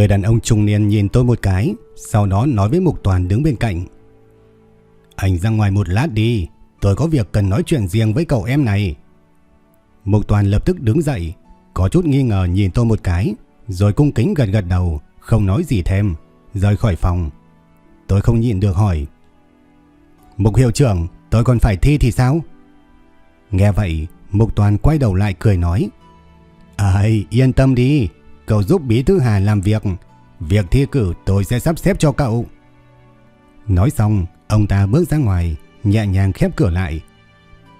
Người đàn ông trung niên nhìn tôi một cái, sau đó nói với Mục Toàn đứng bên cạnh. Anh ra ngoài một lát đi, tôi có việc cần nói chuyện riêng với cậu em này. Mục Toàn lập tức đứng dậy, có chút nghi ngờ nhìn tôi một cái, rồi cung kính gật gật đầu, không nói gì thêm, rời khỏi phòng. Tôi không nhịn được hỏi. Mục hiệu trưởng, tôi còn phải thi thì sao? Nghe vậy, Mục Toàn quay đầu lại cười nói. Ây, yên tâm đi, cậu giúp Bí Thư Hà làm việc. Việc thi cử tôi sẽ sắp xếp cho cậu. Nói xong, ông ta bước ra ngoài, nhẹ nhàng khép cửa lại.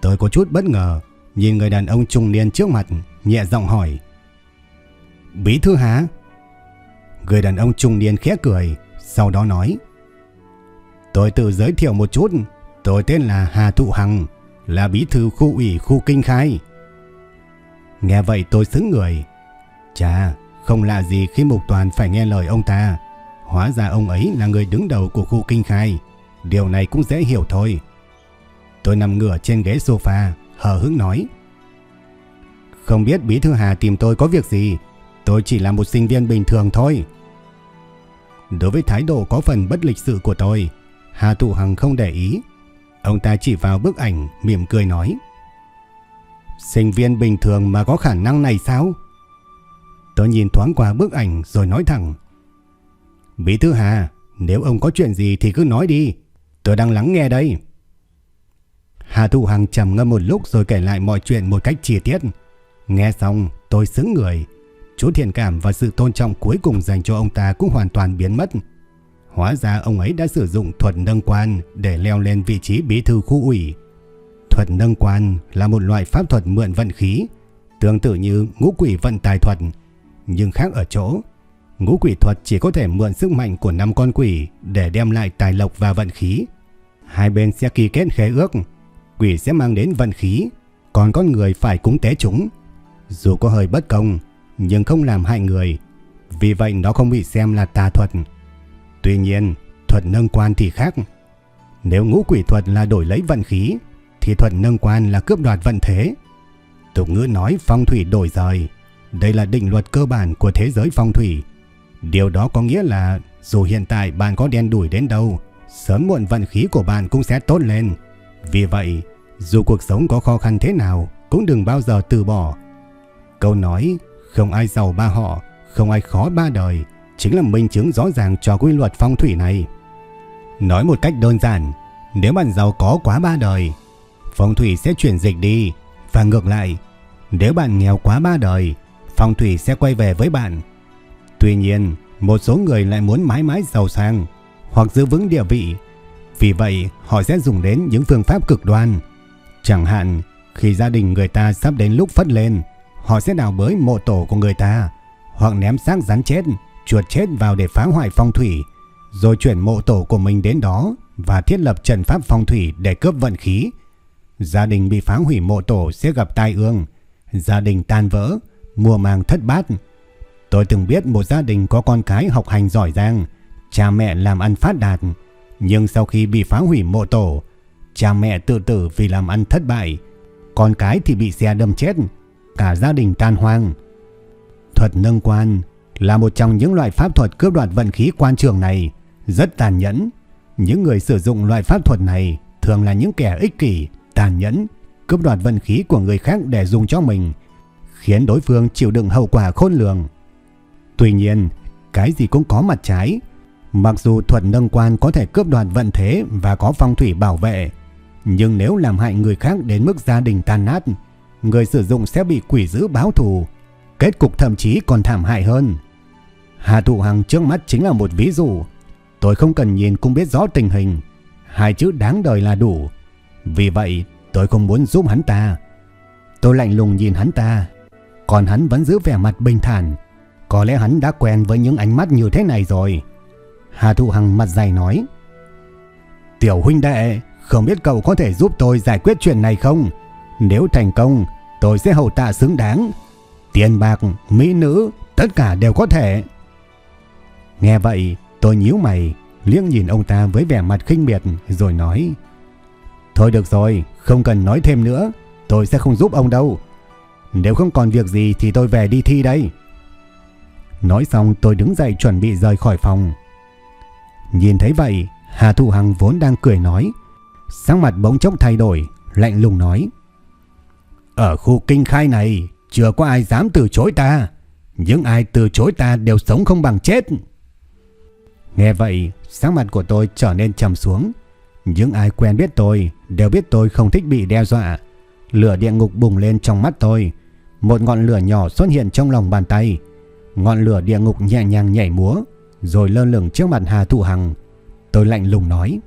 Tôi có chút bất ngờ, nhìn người đàn ông trung niên trước mặt, nhẹ giọng hỏi. Bí Thư Hà? Người đàn ông trung niên khẽ cười, sau đó nói. Tôi tự giới thiệu một chút, tôi tên là Hà Thụ Hằng, là bí thư khu ủy khu kinh khai. Nghe vậy tôi xứng người. Chà, không lạ gì khi Mục Toàn phải nghe lời ông ta. Hóa ra ông ấy là người đứng đầu của khu kinh khai. Điều này cũng dễ hiểu thôi. Tôi nằm ngửa trên ghế sofa, hờ hững nói. Không biết Bí Thư Hà tìm tôi có việc gì. Tôi chỉ là một sinh viên bình thường thôi. Đối với thái độ có phần bất lịch sự của tôi, Hà Tụ Hằng không để ý. Ông ta chỉ vào bức ảnh, mỉm cười nói. Sinh viên bình thường mà có khả năng này sao? Tôi nhìn thoáng qua bức ảnh rồi nói thẳng. Bí thư Hà, nếu ông có chuyện gì thì cứ nói đi. Tôi đang lắng nghe đây. Hà Thụ Hằng trầm ngâm một lúc rồi kể lại mọi chuyện một cách chi tiết. Nghe xong tôi xứng người. Chút thiện cảm và sự tôn trọng cuối cùng dành cho ông ta cũng hoàn toàn biến mất. Hóa ra ông ấy đã sử dụng thuật nâng quan để leo lên vị trí bí thư khu ủy. Thuật nâng quan là một loại pháp thuật mượn vận khí, tương tự như ngũ quỷ vận tài thuật, nhưng khác ở chỗ, ngũ quỷ thuật chỉ có thể mượn sức mạnh của năm con quỷ để đem lại tài lộc và vận khí. Hai bên sẽ ký kết khế ước, quỷ sẽ mang đến vận khí, còn con người phải cúng tế chúng. Dù có hơi bất công, nhưng không làm hại người, vì vậy nó không bị xem là tà thuật. Tuy nhiên, thuật nâng quan thì khác. Nếu ngũ quỷ thuật là đổi lấy vận khí, thì thuật nâng quan là cướp đoạt vận thế. Tục ngữ nói phong thủy đổi rời, đây là định luật cơ bản của thế giới phong thủy. Điều đó có nghĩa là dù hiện tại bạn có đen đủi đến đâu, sớm muộn vận khí của bạn cũng sẽ tốt lên. Vì vậy, dù cuộc sống có khó khăn thế nào, cũng đừng bao giờ từ bỏ. Câu nói, không ai giàu ba họ, không ai khó ba đời, chính là minh chứng rõ ràng cho quy luật phong thủy này. Nói một cách đơn giản, nếu bạn giàu có quá ba đời, phong thủy sẽ chuyển dịch đi, và ngược lại, nếu bạn nghèo quá ba đời, phong thủy sẽ quay về với bạn. Tuy nhiên, một số người lại muốn mãi mãi giàu sang hoặc giữ vững địa vị. Vì vậy, họ sẽ dùng đến những phương pháp cực đoan. Chẳng hạn, khi gia đình người ta sắp đến lúc phất lên, họ sẽ đào bới mộ tổ của người ta hoặc ném xác rắn chết, chuột chết vào để phá hoại phong thủy, rồi chuyển mộ tổ của mình đến đó và thiết lập trận pháp phong thủy để cướp vận khí. Gia đình bị phá hủy mộ tổ sẽ gặp tai ương, gia đình tan vỡ, mùa màng thất bát. Tôi từng biết một gia đình có con cái học hành giỏi giang, cha mẹ làm ăn phát đạt, nhưng sau khi bị phá hủy mộ tổ, cha mẹ tự tử vì làm ăn thất bại, con cái thì bị xe đâm chết, cả gia đình tan hoang. Thuật nâng quan là một trong những loại pháp thuật cướp đoạt vận khí quan trường này, rất tàn nhẫn. Những người sử dụng loại pháp thuật này thường là những kẻ ích kỷ, tàn nhẫn, cướp đoạt vận khí của người khác để dùng cho mình, khiến đối phương chịu đựng hậu quả khôn lường. Tuy nhiên, cái gì cũng có mặt trái. Mặc dù thuật nâng quan có thể cướp đoạt vận thế và có phong thủy bảo vệ, nhưng nếu làm hại người khác đến mức gia đình tan nát, người sử dụng sẽ bị quỷ dữ báo thù. Kết cục thậm chí còn thảm hại hơn. Hà Thụ Hằng trước mắt chính là một ví dụ. Tôi không cần nhìn cũng biết rõ tình hình. Hai chữ đáng đời là đủ. Vì vậy tôi không muốn giúp hắn ta. Tôi lạnh lùng nhìn hắn ta. Còn hắn vẫn giữ vẻ mặt bình thản. Có lẽ hắn đã quen với những ánh mắt như thế này rồi. Hà Thụ Hằng mặt dày nói. Tiểu huynh đệ, không biết cậu có thể giúp tôi giải quyết chuyện này không? Nếu thành công, tôi sẽ hậu tạ xứng đáng. Tiền bạc, mỹ nữ, tất cả đều có thể. Nghe vậy, tôi nhíu mày, liếc nhìn ông ta với vẻ mặt khinh miệt rồi nói. Thôi được rồi, không cần nói thêm nữa, tôi sẽ không giúp ông đâu. Nếu không còn việc gì thì tôi về đi thi đây. Nói xong tôi đứng dậy chuẩn bị rời khỏi phòng. Nhìn thấy vậy, Hà Thu Hằng vốn đang cười nói, sắc mặt bỗng chốc thay đổi, lạnh lùng nói. Ở khu kinh khai này, chưa có ai dám từ chối ta. Những ai từ chối ta đều sống không bằng chết. Nghe vậy, sắc mặt của tôi trở nên trầm xuống. Những ai quen biết tôi đều biết tôi không thích bị đe dọa. Lửa địa ngục bùng lên trong mắt tôi. Một ngọn lửa nhỏ xuất hiện trong lòng bàn tay. Ngọn lửa địa ngục nhẹ nhàng nhảy múa, rồi lơ lửng trước mặt Hà Thụ Hằng. Tôi lạnh lùng nói.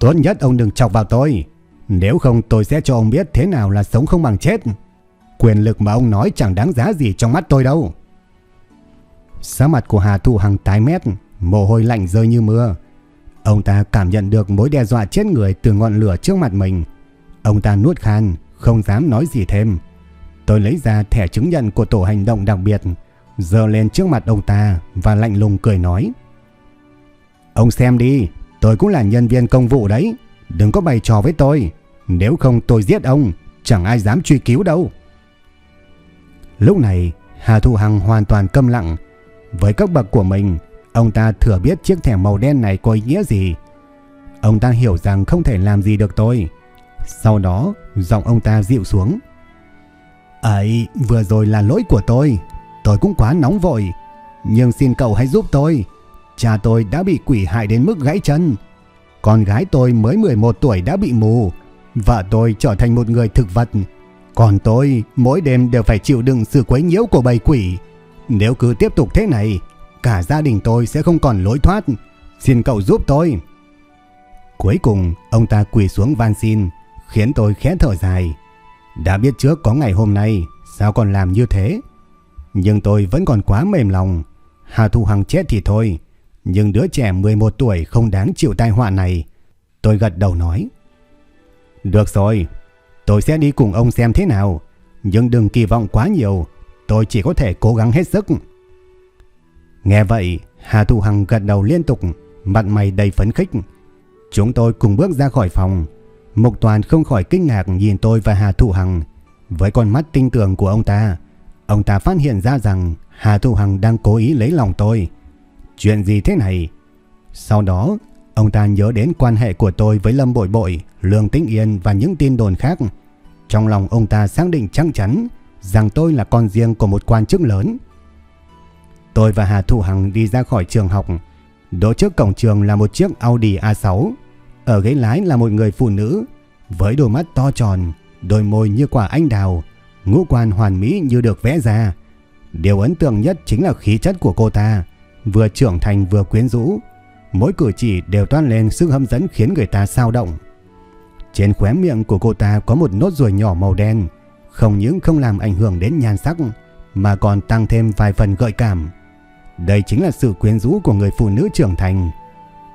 Tốt nhất ông đừng chọc vào tôi. Nếu không tôi sẽ cho ông biết thế nào là sống không bằng chết. Quyền lực mà ông nói chẳng đáng giá gì trong mắt tôi đâu. Sắc mặt của Hà Thụ Hằng tái mét, mồ hôi lạnh rơi như mưa. Ông ta cảm nhận được mối đe dọa chết người từ ngọn lửa trước mặt mình. Ông ta nuốt khan, không dám nói gì thêm. Tôi lấy ra thẻ chứng nhận của tổ hành động đặc biệt, dơ lên trước mặt ông ta và lạnh lùng cười nói. Ông xem đi, tôi cũng là nhân viên công vụ đấy. Đừng có bày trò với tôi. Nếu không tôi giết ông, chẳng ai dám truy cứu đâu. Lúc này, Hà Thu Hằng hoàn toàn câm lặng. Với cấp bậc của mình, ông ta thừa biết chiếc thẻ màu đen này có ý nghĩa gì. Ông ta hiểu rằng không thể làm gì được tôi. Sau đó, giọng ông ta dịu xuống. Ấy, vừa rồi là lỗi của tôi. Tôi cũng quá nóng vội. Nhưng xin cậu hãy giúp tôi. Cha tôi đã bị quỷ hại đến mức gãy chân. Con gái tôi mới 11 tuổi đã bị mù. Vợ tôi trở thành một người thực vật. Còn tôi mỗi đêm đều phải chịu đựng sự quấy nhiễu của bầy quỷ. Nếu cứ tiếp tục thế này, cả gia đình tôi sẽ không còn lối thoát. Xin cậu giúp tôi. Cuối cùng, ông ta quỳ xuống van xin, khiến tôi khẽ thở dài. Đã biết trước có ngày hôm nay, sao còn làm như thế? Nhưng tôi vẫn còn quá mềm lòng. Hà Thu Hằng chết thì thôi, nhưng đứa trẻ 11 tuổi không đáng chịu tai họa này. Tôi gật đầu nói. Được rồi, tôi sẽ đi cùng ông xem thế nào. Nhưng đừng kỳ vọng quá nhiều, tôi chỉ có thể cố gắng hết sức. Nghe vậy, Hà Thu Hằng gật đầu liên tục, mặt mày đầy phấn khích. Chúng tôi cùng bước ra khỏi phòng. Mục Toàn không khỏi kinh ngạc nhìn tôi và Hà Thu Hằng. Với con mắt tinh tường của ông ta, ông ta phát hiện ra rằng Hà Thu Hằng đang cố ý lấy lòng tôi. Chuyện gì thế này? Sau đó, ông ta nhớ đến quan hệ của tôi với Lâm Bội Bội, Lương Tĩnh Yên và những tin đồn khác. Trong lòng ông ta xác định chắc chắn rằng tôi là con riêng của một quan chức lớn. Tôi và Hà Thu Hằng đi ra khỏi trường học. Đỗ trước cổng trường là một chiếc Audi A6. Ở ghế lái là một người phụ nữ với đôi mắt to tròn, đôi môi như quả anh đào, ngũ quan hoàn mỹ như được vẽ ra. Điều ấn tượng nhất chính là khí chất của cô ta vừa trưởng thành vừa quyến rũ, mỗi cử chỉ đều toan lên sức hấp dẫn khiến người ta sao động. Trên khóe miệng của cô ta có một nốt ruồi nhỏ màu đen, không những không làm ảnh hưởng đến nhan sắc mà còn tăng thêm vài phần gợi cảm. Đây chính là sự quyến rũ của người phụ nữ trưởng thành.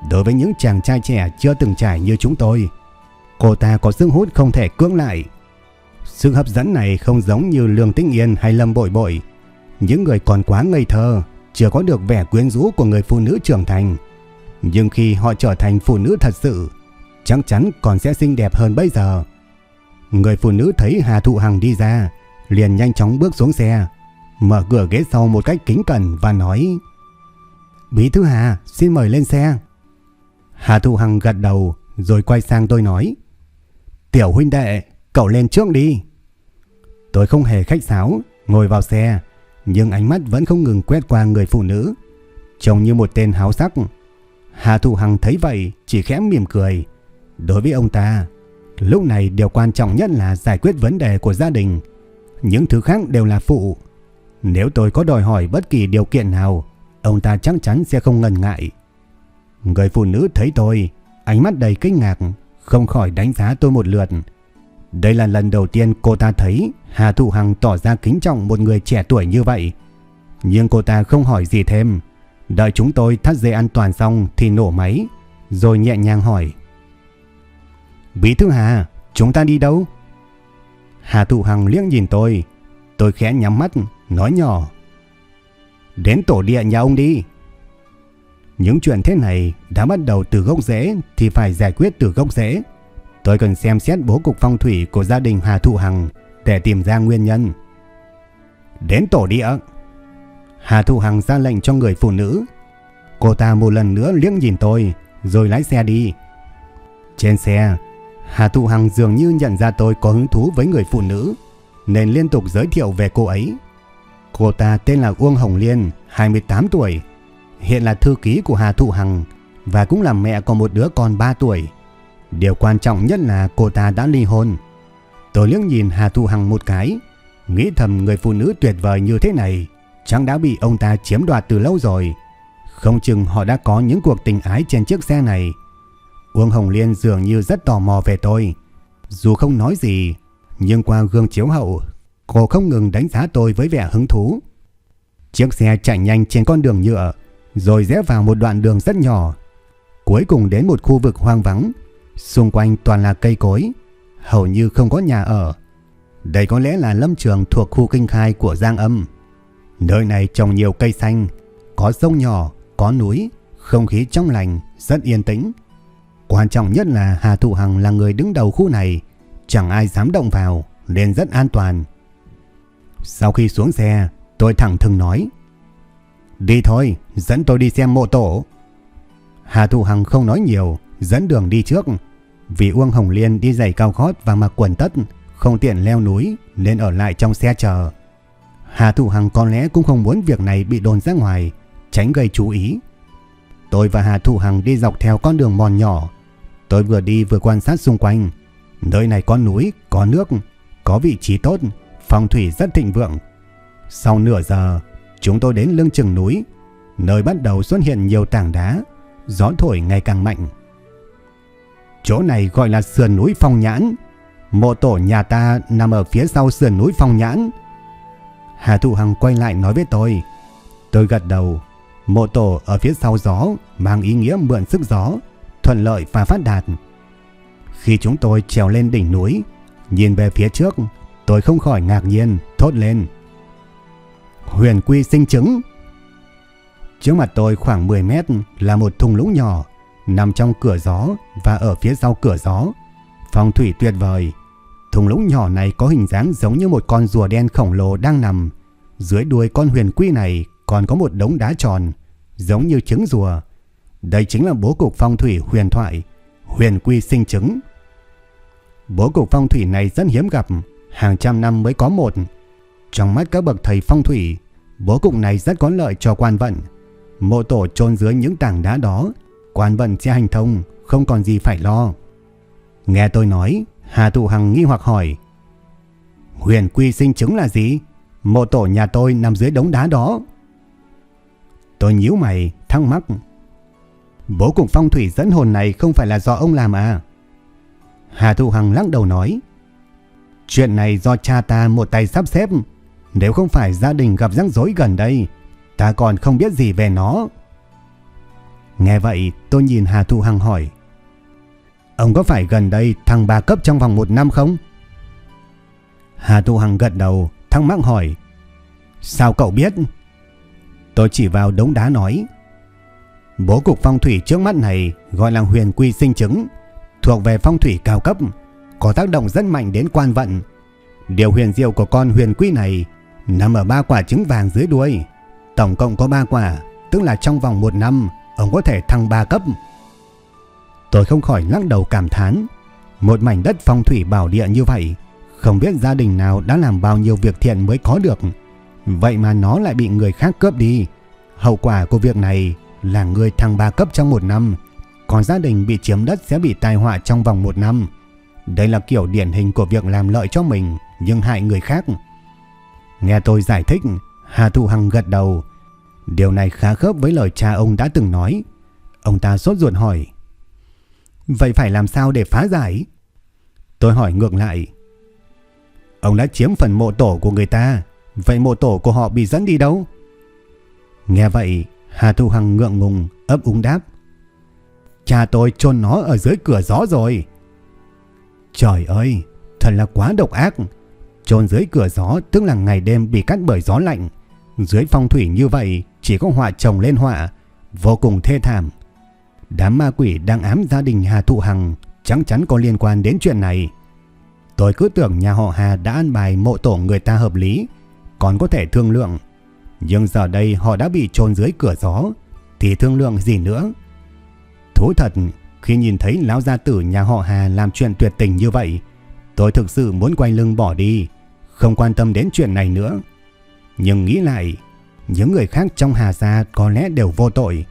Đối với những chàng trai trẻ chưa từng trải như chúng tôi, cô ta có sức hút không thể cưỡng lại. Sự hấp dẫn này không giống như Lương Tĩnh Yên hay Lâm Bội Bội, những người còn quá ngây thơ chưa có được vẻ quyến rũ của người phụ nữ trưởng thành. Nhưng khi họ trở thành phụ nữ thật sự, chắc chắn còn sẽ xinh đẹp hơn bây giờ. Người phụ nữ thấy Hà Thụ Hằng đi ra, liền nhanh chóng bước xuống xe, mở cửa ghế sau một cách kính cẩn và nói Bí thư Hà, xin mời lên xe. Hà Thụ Hằng gật đầu rồi quay sang tôi nói Tiểu huynh đệ, cậu lên trước đi. Tôi không hề khách sáo, ngồi vào xe, nhưng ánh mắt vẫn không ngừng quét qua người phụ nữ, trông như một tên háo sắc. Hà Thụ Hằng thấy vậy chỉ khẽ mỉm cười. Đối với ông ta, Lúc này điều quan trọng nhất là giải quyết vấn đề của gia đình. Những thứ khác đều là phụ. Nếu tôi có đòi hỏi bất kỳ điều kiện nào, ông ta chắc chắn sẽ không ngần ngại. Người phụ nữ thấy tôi, ánh mắt đầy kinh ngạc, không khỏi đánh giá tôi một lượt. Đây là lần đầu tiên cô ta thấy Hà Thụ Hằng tỏ ra kính trọng một người trẻ tuổi như vậy. Nhưng cô ta không hỏi gì thêm. Đợi chúng tôi thắt dây an toàn xong thì nổ máy, rồi nhẹ nhàng hỏi. Bí thư Hà, chúng ta đi đâu? Hà Thụ Hằng liếc nhìn tôi. Tôi khẽ nhắm mắt, nói nhỏ. Đến tổ địa nhà ông đi. Những chuyện thế này đã bắt đầu từ gốc rễ thì phải giải quyết từ gốc rễ. Tôi cần xem xét bố cục phong thủy của gia đình Hà Thụ Hằng để tìm ra nguyên nhân. Đến tổ địa. Hà Thụ Hằng ra lệnh cho người phụ nữ. Cô ta một lần nữa liếc nhìn tôi rồi lái xe đi. Trên xe, Hà Thụ Hằng dường như nhận ra tôi có hứng thú với người phụ nữ nên liên tục giới thiệu về cô ấy. Cô ta tên là Uông Hồng Liên, 28 tuổi, hiện là thư ký của Hà Thụ Hằng và cũng là mẹ của một đứa con 3 tuổi. Điều quan trọng nhất là cô ta đã ly hôn. Tôi liếc nhìn Hà Thụ Hằng một cái, nghĩ thầm người phụ nữ tuyệt vời như thế này chẳng đã bị ông ta chiếm đoạt từ lâu rồi. Không chừng họ đã có những cuộc tình ái trên chiếc xe này. Uông Hồng Liên dường như rất tò mò về tôi. Dù không nói gì, nhưng qua gương chiếu hậu, cô không ngừng đánh giá tôi với vẻ hứng thú. Chiếc xe chạy nhanh trên con đường nhựa, rồi rẽ vào một đoạn đường rất nhỏ. Cuối cùng đến một khu vực hoang vắng, xung quanh toàn là cây cối, hầu như không có nhà ở. Đây có lẽ là lâm trường thuộc khu kinh khai của Giang Âm. Nơi này trồng nhiều cây xanh, có sông nhỏ, có núi, không khí trong lành, rất yên tĩnh. Quan trọng nhất là Hà Thụ Hằng là người đứng đầu khu này, chẳng ai dám động vào nên rất an toàn. Sau khi xuống xe, tôi thẳng thừng nói: "Đi thôi, dẫn tôi đi xem mộ tổ." Hà Thụ Hằng không nói nhiều, dẫn đường đi trước. Vì Uông Hồng Liên đi giày cao gót và mặc quần tất, không tiện leo núi nên ở lại trong xe chờ. Hà Thụ Hằng có lẽ cũng không muốn việc này bị đồn ra ngoài, tránh gây chú ý. Tôi và Hà Thụ Hằng đi dọc theo con đường mòn nhỏ. Tôi vừa đi vừa quan sát xung quanh. Nơi này có núi, có nước, có vị trí tốt, phong thủy rất thịnh vượng. Sau nửa giờ, chúng tôi đến lưng chừng núi, nơi bắt đầu xuất hiện nhiều tảng đá, gió thổi ngày càng mạnh. Chỗ này gọi là sườn núi Phong Nhãn. Mộ tổ nhà ta nằm ở phía sau sườn núi Phong Nhãn. Hà Thụ Hằng quay lại nói với tôi. Tôi gật đầu. Mộ tổ ở phía sau gió mang ý nghĩa mượn sức gió, thuận lợi và phát đạt. Khi chúng tôi trèo lên đỉnh núi, nhìn về phía trước, tôi không khỏi ngạc nhiên, thốt lên. Huyền quy sinh trứng. Trước mặt tôi khoảng 10 mét là một thùng lũng nhỏ, nằm trong cửa gió và ở phía sau cửa gió. Phong thủy tuyệt vời. thùng lũng nhỏ này có hình dáng giống như một con rùa đen khổng lồ đang nằm. Dưới đuôi con huyền quy này còn có một đống đá tròn, giống như trứng rùa. Đây chính là bố cục phong thủy huyền thoại, huyền quy sinh trứng. Bố cục phong thủy này rất hiếm gặp, hàng trăm năm mới có một. Trong mắt các bậc thầy phong thủy, bố cục này rất có lợi cho quan vận. Mộ tổ chôn dưới những tảng đá đó quan vận sẽ hành thông, không còn gì phải lo. Nghe tôi nói, Hà thụ Hằng nghi hoặc hỏi. Huyền quy sinh chứng là gì? Mộ tổ nhà tôi nằm dưới đống đá đó. Tôi nhíu mày, thắc mắc. Bố cục phong thủy dẫn hồn này không phải là do ông làm à? Hà Thụ Hằng lắc đầu nói. Chuyện này do cha ta một tay sắp xếp. Nếu không phải gia đình gặp rắc rối gần đây, ta còn không biết gì về nó. Nghe vậy tôi nhìn Hà Thu Hằng hỏi Ông có phải gần đây thăng ba cấp trong vòng một năm không? Hà Thu Hằng gật đầu thắc mắc hỏi Sao cậu biết? Tôi chỉ vào đống đá nói Bố cục phong thủy trước mắt này gọi là huyền quy sinh chứng Thuộc về phong thủy cao cấp Có tác động rất mạnh đến quan vận Điều huyền diệu của con huyền quy này Nằm ở ba quả trứng vàng dưới đuôi Tổng cộng có ba quả Tức là trong vòng một năm ông có thể thăng 3 cấp. Tôi không khỏi lắc đầu cảm thán. Một mảnh đất phong thủy bảo địa như vậy, không biết gia đình nào đã làm bao nhiêu việc thiện mới có được. Vậy mà nó lại bị người khác cướp đi. Hậu quả của việc này là người thăng 3 cấp trong một năm, còn gia đình bị chiếm đất sẽ bị tai họa trong vòng một năm. Đây là kiểu điển hình của việc làm lợi cho mình nhưng hại người khác. Nghe tôi giải thích, Hà Thụ Hằng gật đầu. Điều này khá khớp với lời cha ông đã từng nói. Ông ta sốt ruột hỏi. Vậy phải làm sao để phá giải? Tôi hỏi ngược lại. Ông đã chiếm phần mộ tổ của người ta. Vậy mộ tổ của họ bị dẫn đi đâu? Nghe vậy, Hà Thu Hằng ngượng ngùng, ấp úng đáp. Cha tôi chôn nó ở dưới cửa gió rồi. Trời ơi, thật là quá độc ác. Chôn dưới cửa gió tức là ngày đêm bị cắt bởi gió lạnh. Dưới phong thủy như vậy chỉ có họa chồng lên họa, vô cùng thê thảm. Đám ma quỷ đang ám gia đình Hà Thụ Hằng chắc chắn có liên quan đến chuyện này. Tôi cứ tưởng nhà họ Hà đã an bài mộ tổ người ta hợp lý, còn có thể thương lượng. Nhưng giờ đây họ đã bị chôn dưới cửa gió, thì thương lượng gì nữa? Thú thật, khi nhìn thấy lão gia tử nhà họ Hà làm chuyện tuyệt tình như vậy, tôi thực sự muốn quay lưng bỏ đi, không quan tâm đến chuyện này nữa. Nhưng nghĩ lại, những người khác trong Hà gia có lẽ đều vô tội.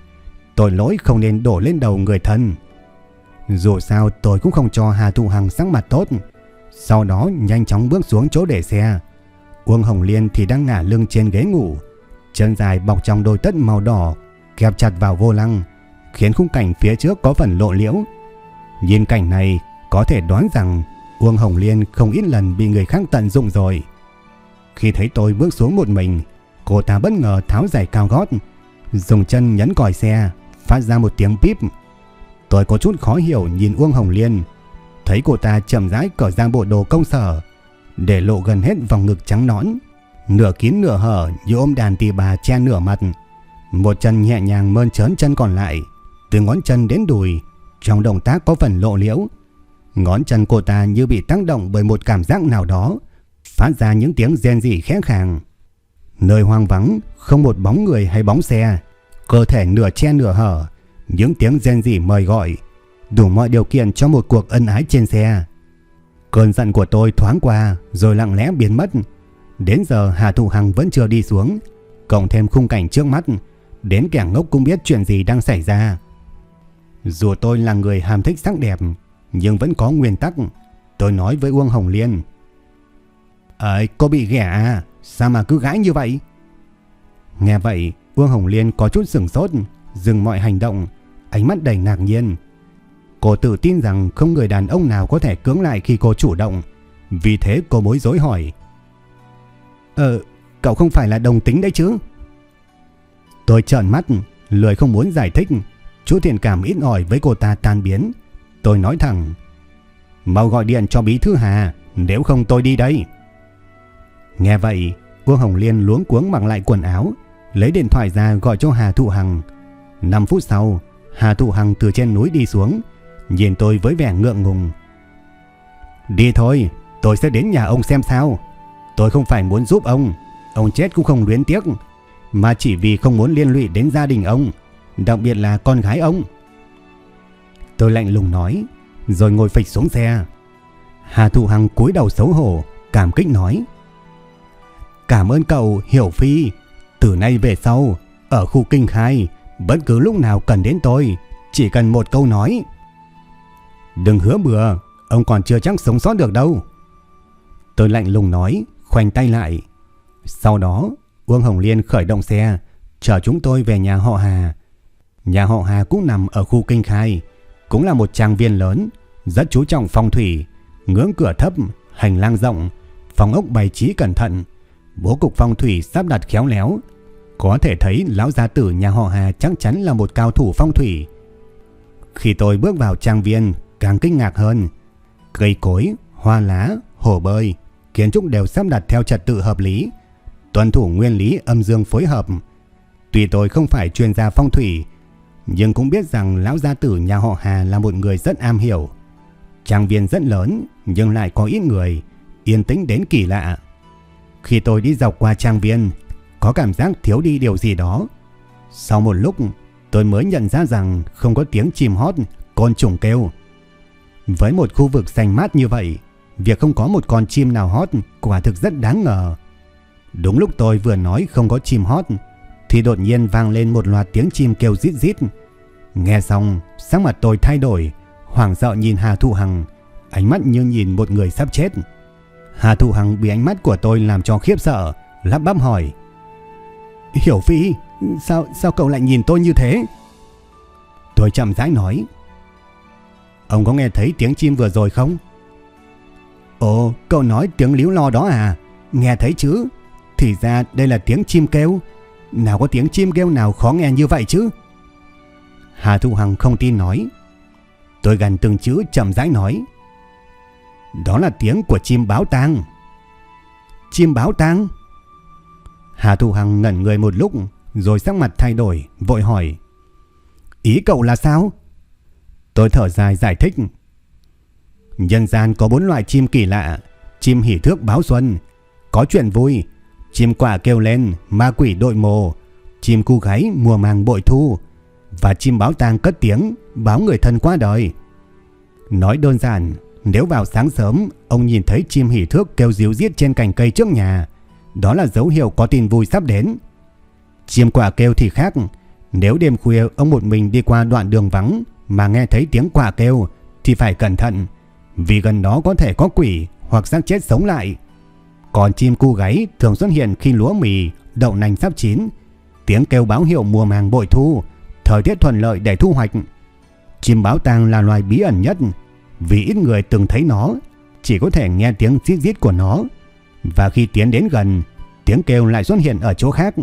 Tội lỗi không nên đổ lên đầu người thân. Dù sao tôi cũng không cho Hà Thu Hằng sắc mặt tốt. Sau đó nhanh chóng bước xuống chỗ để xe. Uông Hồng Liên thì đang ngả lưng trên ghế ngủ. Chân dài bọc trong đôi tất màu đỏ kẹp chặt vào vô lăng khiến khung cảnh phía trước có phần lộ liễu. Nhìn cảnh này có thể đoán rằng Uông Hồng Liên không ít lần bị người khác tận dụng rồi. Khi thấy tôi bước xuống một mình, cô ta bất ngờ tháo giày cao gót, dùng chân nhấn còi xe, phát ra một tiếng píp. Tôi có chút khó hiểu nhìn Uông Hồng Liên, thấy cô ta chậm rãi cởi ra bộ đồ công sở, để lộ gần hết vòng ngực trắng nõn, nửa kín nửa hở như ôm đàn tỳ bà che nửa mặt. Một chân nhẹ nhàng mơn trớn chân còn lại, từ ngón chân đến đùi, trong động tác có phần lộ liễu. Ngón chân cô ta như bị tác động bởi một cảm giác nào đó, phát ra những tiếng rên rỉ khẽ khàng. Nơi hoang vắng, không một bóng người hay bóng xe, cơ thể nửa che nửa hở, những tiếng rên rỉ mời gọi, đủ mọi điều kiện cho một cuộc ân ái trên xe. Cơn giận của tôi thoáng qua rồi lặng lẽ biến mất. Đến giờ Hà Thụ Hằng vẫn chưa đi xuống, cộng thêm khung cảnh trước mắt, đến kẻ ngốc cũng biết chuyện gì đang xảy ra. Dù tôi là người ham thích sắc đẹp, nhưng vẫn có nguyên tắc. Tôi nói với Uông Hồng Liên. Ấy, cô bị ghẻ à? Sao mà cứ gãi như vậy? Nghe vậy, Uông Hồng Liên có chút sửng sốt, dừng mọi hành động, ánh mắt đầy ngạc nhiên. Cô tự tin rằng không người đàn ông nào có thể cưỡng lại khi cô chủ động. Vì thế cô bối rối hỏi. Ờ, cậu không phải là đồng tính đấy chứ? Tôi trợn mắt, lười không muốn giải thích, Chú thiện cảm ít ỏi với cô ta tan biến. Tôi nói thẳng. Mau gọi điện cho bí thư Hà. Nếu không tôi đi đây. Nghe vậy. Vương Hồng Liên luống cuống mặc lại quần áo. Lấy điện thoại ra gọi cho Hà Thụ Hằng. 5 phút sau. Hà Thụ Hằng từ trên núi đi xuống. Nhìn tôi với vẻ ngượng ngùng. Đi thôi. Tôi sẽ đến nhà ông xem sao. Tôi không phải muốn giúp ông. Ông chết cũng không luyến tiếc. Mà chỉ vì không muốn liên lụy đến gia đình ông. Đặc biệt là con gái ông Tôi lạnh lùng nói Rồi ngồi phịch xuống xe. Hà Thụ Hằng cúi đầu xấu hổ Cảm kích nói Cảm ơn cậu Hiểu Phi. Từ nay về sau Ở khu kinh khai Bất cứ lúc nào cần đến tôi Chỉ cần một câu nói. Đừng hứa bừa Ông còn chưa chắc sống sót được đâu. Tôi lạnh lùng nói Khoanh tay lại. Sau đó Uông Hồng Liên khởi động xe Chở chúng tôi về nhà họ Hà. Nhà họ Hà cũng nằm ở khu kinh khai, cũng là một trang viên lớn, rất chú trọng phong thủy, ngưỡng cửa thấp, hành lang rộng, phòng ốc bày trí cẩn thận, bố cục phong thủy sắp đặt khéo léo. Có thể thấy lão gia tử nhà họ Hà chắc chắn là một cao thủ phong thủy. Khi tôi bước vào trang viên, càng kinh ngạc hơn. Cây cối, hoa lá, hồ bơi, kiến trúc đều sắp đặt theo trật tự hợp lý, tuân thủ nguyên lý âm dương phối hợp. Tuy tôi không phải chuyên gia phong thủy, nhưng cũng biết rằng lão gia tử nhà họ Hà là một người rất am hiểu. Trang viên rất lớn nhưng lại có ít người, yên tĩnh đến kỳ lạ. Khi tôi đi dọc qua trang viên, có cảm giác thiếu đi điều gì đó. Sau một lúc, tôi mới nhận ra rằng không có tiếng chim hót, côn trùng kêu. Với một khu vực xanh mát như vậy, việc không có một con chim nào hót quả thực rất đáng ngờ. Đúng lúc tôi vừa nói không có chim hót, thì đột nhiên vang lên một loạt tiếng chim kêu rít rít. Nghe xong, sắc mặt tôi thay đổi, hoảng sợ nhìn Hà Thụ Hằng, ánh mắt như nhìn một người sắp chết. Hà Thụ Hằng bị ánh mắt của tôi làm cho khiếp sợ, lắp bắp hỏi. Hiểu Phi, sao sao cậu lại nhìn tôi như thế? Tôi chậm rãi nói. Ông có nghe thấy tiếng chim vừa rồi không? Ồ, cậu nói tiếng líu lo đó à? Nghe thấy chứ? Thì ra đây là tiếng chim kêu. Nào có tiếng chim kêu nào khó nghe như vậy chứ? Hà Thu Hằng không tin nói. Tôi gần từng chữ chậm rãi nói. Đó là tiếng của chim báo tang. Chim báo tang? Hà Thu Hằng ngẩn người một lúc rồi sắc mặt thay đổi, vội hỏi. Ý cậu là sao? Tôi thở dài giải thích. Nhân gian có bốn loại chim kỳ lạ. Chim hỉ thước báo xuân. Có chuyện vui. Chim quả kêu lên, ma quỷ đội mồ. Chim cu gáy mùa màng bội thu. Và chim báo tang cất tiếng, báo người thân qua đời. Nói đơn giản, nếu vào sáng sớm, ông nhìn thấy chim hỉ thước kêu ríu giết trên cành cây trước nhà, đó là dấu hiệu có tin vui sắp đến. Chim quả kêu thì khác, nếu đêm khuya ông một mình đi qua đoạn đường vắng mà nghe thấy tiếng quả kêu thì phải cẩn thận, vì gần đó có thể có quỷ hoặc xác chết sống lại. Còn chim cu gáy thường xuất hiện khi lúa mì, đậu nành sắp chín, tiếng kêu báo hiệu mùa màng bội thu, thời tiết thuận lợi để thu hoạch. Chim báo tàng là loài bí ẩn nhất, vì ít người từng thấy nó, chỉ có thể nghe tiếng rít rít của nó. Và khi tiến đến gần, tiếng kêu lại xuất hiện ở chỗ khác.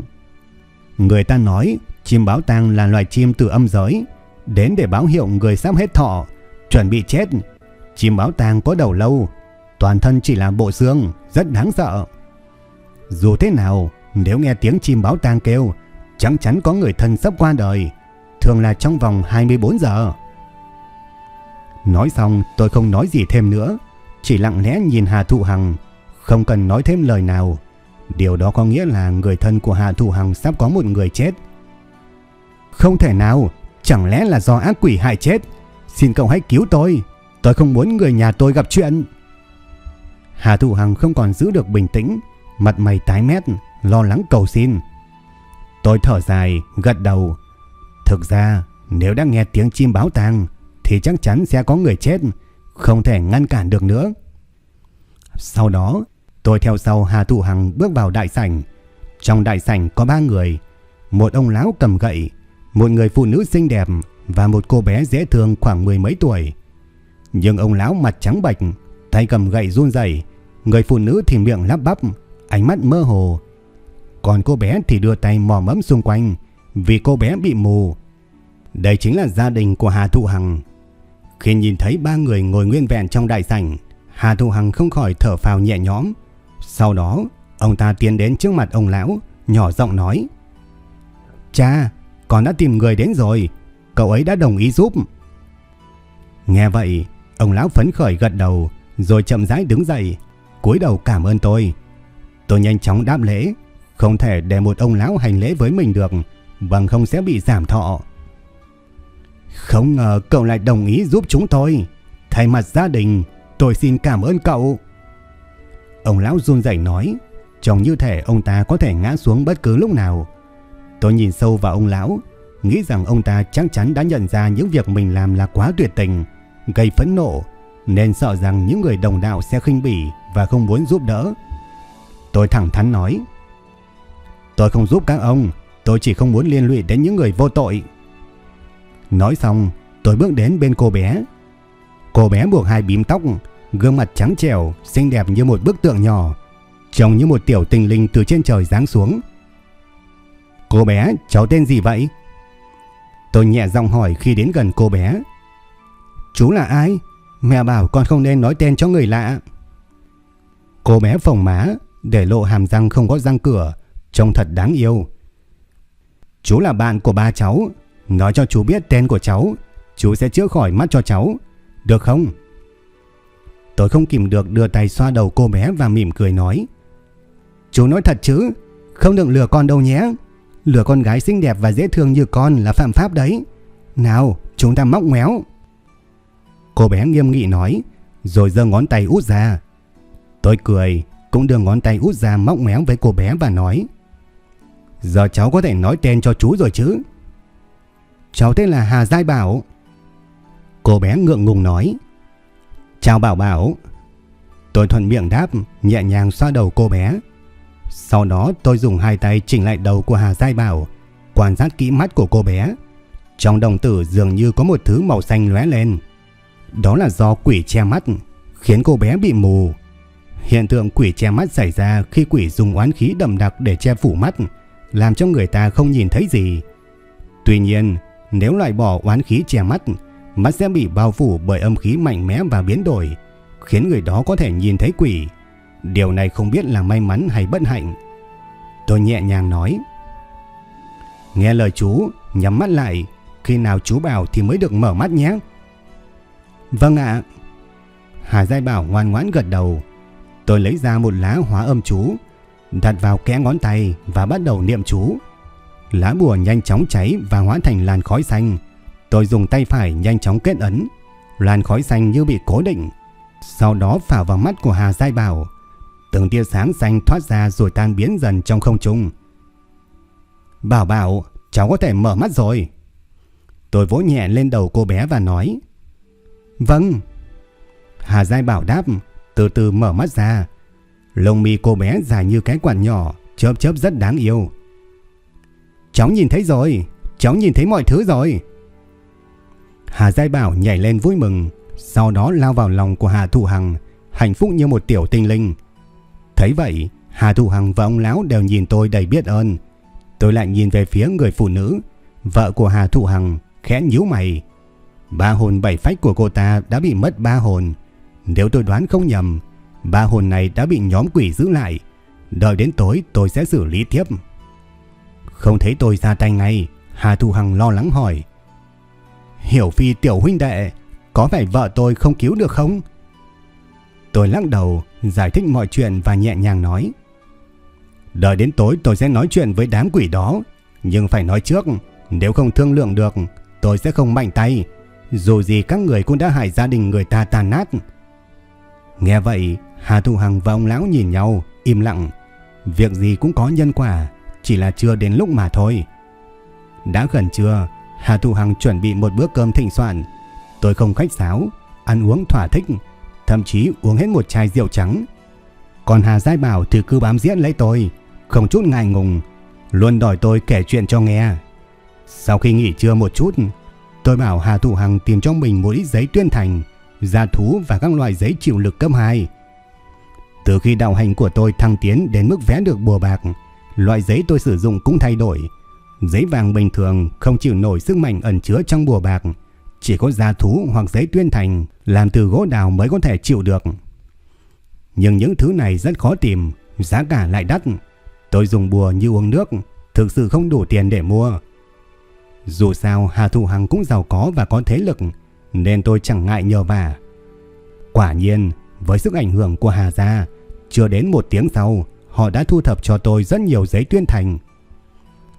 Người ta nói chim báo tàng là loài chim từ âm giới, đến để báo hiệu người sắp hết thọ, chuẩn bị chết. Chim báo tàng có đầu lâu, toàn thân chỉ là bộ xương, rất đáng sợ. Dù thế nào, nếu nghe tiếng chim báo tang kêu, chắc chắn có người thân sắp qua đời, thường là trong vòng 24 giờ. Nói xong tôi không nói gì thêm nữa, chỉ lặng lẽ nhìn Hà Thụ Hằng, không cần nói thêm lời nào. Điều đó có nghĩa là người thân của Hà Thụ Hằng sắp có một người chết. Không thể nào, chẳng lẽ là do ác quỷ hại chết? Xin cậu hãy cứu tôi, tôi không muốn người nhà tôi gặp chuyện. Hà Thụ Hằng không còn giữ được bình tĩnh, mặt mày tái mét, lo lắng cầu xin. Tôi thở dài, gật đầu. Thực ra, nếu đã nghe tiếng chim báo tàng thì chắc chắn sẽ có người chết, không thể ngăn cản được nữa. Sau đó, tôi theo sau Hà Thụ Hằng bước vào đại sảnh. Trong đại sảnh có ba người, một ông lão cầm gậy, một người phụ nữ xinh đẹp và một cô bé dễ thương khoảng mười mấy tuổi. Nhưng ông lão mặt trắng bệch, tay cầm gậy run rẩy, người phụ nữ thì miệng lắp bắp, ánh mắt mơ hồ. Còn cô bé thì đưa tay mò mẫm xung quanh, vì cô bé bị mù. Đây chính là gia đình của Hà Thụ Hằng. Khi nhìn thấy ba người ngồi nguyên vẹn trong đại sảnh, Hà Thụ Hằng không khỏi thở phào nhẹ nhõm. Sau đó, ông ta tiến đến trước mặt ông lão, nhỏ giọng nói. Cha, con đã tìm người đến rồi, cậu ấy đã đồng ý giúp. Nghe vậy, ông lão phấn khởi gật đầu, rồi chậm rãi đứng dậy, cúi đầu cảm ơn tôi. Tôi nhanh chóng đáp lễ, không thể để một ông lão hành lễ với mình được, bằng không sẽ bị giảm thọ. Không ngờ cậu lại đồng ý giúp chúng tôi. Thay mặt gia đình, tôi xin cảm ơn cậu. Ông lão run rẩy nói, trông như thể ông ta có thể ngã xuống bất cứ lúc nào. Tôi nhìn sâu vào ông lão, nghĩ rằng ông ta chắc chắn đã nhận ra những việc mình làm là quá tuyệt tình, gây phẫn nộ, nên sợ rằng những người đồng đạo sẽ khinh bỉ và không muốn giúp đỡ. Tôi thẳng thắn nói, tôi không giúp các ông, tôi chỉ không muốn liên lụy đến những người vô tội. Nói xong, tôi bước đến bên cô bé. Cô bé buộc hai bím tóc, gương mặt trắng trẻo, xinh đẹp như một bức tượng nhỏ, trông như một tiểu tinh linh từ trên trời giáng xuống. Cô bé, cháu tên gì vậy? Tôi nhẹ giọng hỏi khi đến gần cô bé. Chú là ai? Mẹ bảo con không nên nói tên cho người lạ. Cô bé phồng má, để lộ hàm răng không có răng cửa, trông thật đáng yêu. Chú là bạn của ba cháu, Nói cho chú biết tên của cháu. Chú sẽ chữa khỏi mắt cho cháu. Được không? Tôi không kìm được đưa tay xoa đầu cô bé Và mỉm cười nói. Chú nói thật chứ? Không được lừa con đâu nhé. Lừa con gái xinh đẹp và dễ thương như con là phạm pháp đấy. Nào chúng ta móc méo. Cô bé nghiêm nghị nói Rồi giơ ngón tay út ra. Tôi cười Cũng đưa ngón tay út ra móc méo với cô bé và nói. Giờ cháu có thể nói tên cho chú rồi chứ Cháu tên là Hà Giai Bảo. Cô bé ngượng ngùng nói. Chào Bảo Bảo. Tôi thuận miệng đáp, nhẹ nhàng xoa đầu cô bé. Sau đó tôi dùng hai tay chỉnh lại đầu của Hà Giai Bảo, quan sát kỹ mắt của cô bé. Trong đồng tử dường như có một thứ màu xanh lóe lên. Đó là do quỷ che mắt, khiến cô bé bị mù. Hiện tượng quỷ che mắt xảy ra khi quỷ dùng oán khí đậm đặc để che phủ mắt, làm cho người ta không nhìn thấy gì. Tuy nhiên, nếu loại bỏ oán khí che mắt, mắt sẽ bị bao phủ bởi âm khí mạnh mẽ và biến đổi, khiến người đó có thể nhìn thấy quỷ. Điều này không biết là may mắn hay bất hạnh. Tôi nhẹ nhàng nói. Nghe lời chú, nhắm mắt lại, khi nào chú bảo thì mới được mở mắt nhé. Vâng ạ. Hà Giai Bảo ngoan ngoãn gật đầu. Tôi lấy ra một lá hóa âm chú, đặt vào kẽ ngón tay và bắt đầu niệm chú. Lá bùa nhanh chóng cháy và hóa thành làn khói xanh. Tôi dùng tay phải nhanh chóng kết ấn. Làn khói xanh như bị cố định. Sau đó phả vào mắt của Hà Giai Bảo. Từng tia sáng xanh thoát ra rồi tan biến dần trong không trung. Bảo bảo, cháu có thể mở mắt rồi. Tôi vỗ nhẹ lên đầu cô bé và nói. Vâng. Hà Giai Bảo đáp, từ từ mở mắt ra. Lông mi cô bé dài như cái quản nhỏ, chớp chớp rất đáng yêu. Cháu nhìn thấy rồi, cháu nhìn thấy mọi thứ rồi. Hà Giai Bảo nhảy lên vui mừng, sau đó lao vào lòng của Hà Thụ Hằng, hạnh phúc như một tiểu tinh linh. Thấy vậy, Hà Thụ Hằng và ông Lão đều nhìn tôi đầy biết ơn. Tôi lại nhìn về phía người phụ nữ, vợ của Hà Thụ Hằng, khẽ nhíu mày. Ba hồn bảy phách của cô ta đã bị mất ba hồn. Nếu tôi đoán không nhầm, ba hồn này đã bị nhóm quỷ giữ lại. Đợi đến tối tôi sẽ xử lý tiếp. Không thấy tôi ra tay ngay, Hà Thu Hằng lo lắng hỏi. Hiểu Phi tiểu huynh đệ, có phải vợ tôi không cứu được không? Tôi lắc đầu, giải thích mọi chuyện và nhẹ nhàng nói. Đợi đến tối tôi sẽ nói chuyện với đám quỷ đó, nhưng phải nói trước, nếu không thương lượng được, tôi sẽ không mạnh tay. Dù gì các người cũng đã hại gia đình người ta tàn nát. Nghe vậy, Hà Thụ Hằng và ông lão nhìn nhau, im lặng. Việc gì cũng có nhân quả, chỉ là chưa đến lúc mà thôi. Đã gần trưa, Hà Thụ Hằng chuẩn bị một bữa cơm thịnh soạn. Tôi không khách sáo, ăn uống thỏa thích, thậm chí uống hết một chai rượu trắng. Còn Hà Giai Bảo thì cứ bám diễn lấy tôi, không chút ngại ngùng, luôn đòi tôi kể chuyện cho nghe. Sau khi nghỉ trưa một chút, tôi bảo Hà Thụ Hằng tìm cho mình một ít giấy tuyên thành, gia thú và các loại giấy chịu lực cấp 2. Từ khi đạo hành của tôi thăng tiến đến mức vẽ được bùa bạc, loại giấy tôi sử dụng cũng thay đổi. Giấy vàng bình thường không chịu nổi sức mạnh ẩn chứa trong bùa bạc, chỉ có gia thú hoặc giấy tuyên thành làm từ gỗ đào mới có thể chịu được. Nhưng những thứ này rất khó tìm, giá cả lại đắt. Tôi dùng bùa như uống nước, thực sự không đủ tiền để mua. Dù sao Hà Thu Hằng cũng giàu có và có thế lực, nên tôi chẳng ngại nhờ vả. Quả nhiên, với sức ảnh hưởng của Hà Gia, chưa đến một tiếng sau, họ đã thu thập cho tôi rất nhiều giấy tuyên thành.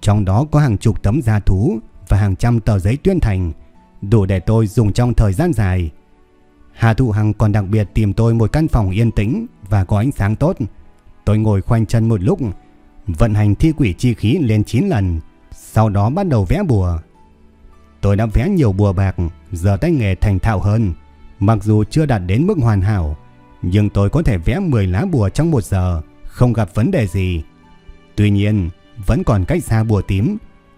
Trong đó có hàng chục tấm gia thú và hàng trăm tờ giấy tuyên thành, đủ để tôi dùng trong thời gian dài. Hà Thụ Hằng còn đặc biệt tìm tôi một căn phòng yên tĩnh và có ánh sáng tốt. Tôi ngồi khoanh chân một lúc, vận hành thi quỷ chi khí lên 9 lần, sau đó bắt đầu vẽ bùa. Tôi đã vẽ nhiều bùa bạc, giờ tay nghề thành thạo hơn. Mặc dù chưa đạt đến mức hoàn hảo, nhưng tôi có thể vẽ 10 lá bùa trong một giờ, không gặp vấn đề gì. Tuy nhiên, vẫn còn cách xa bùa tím,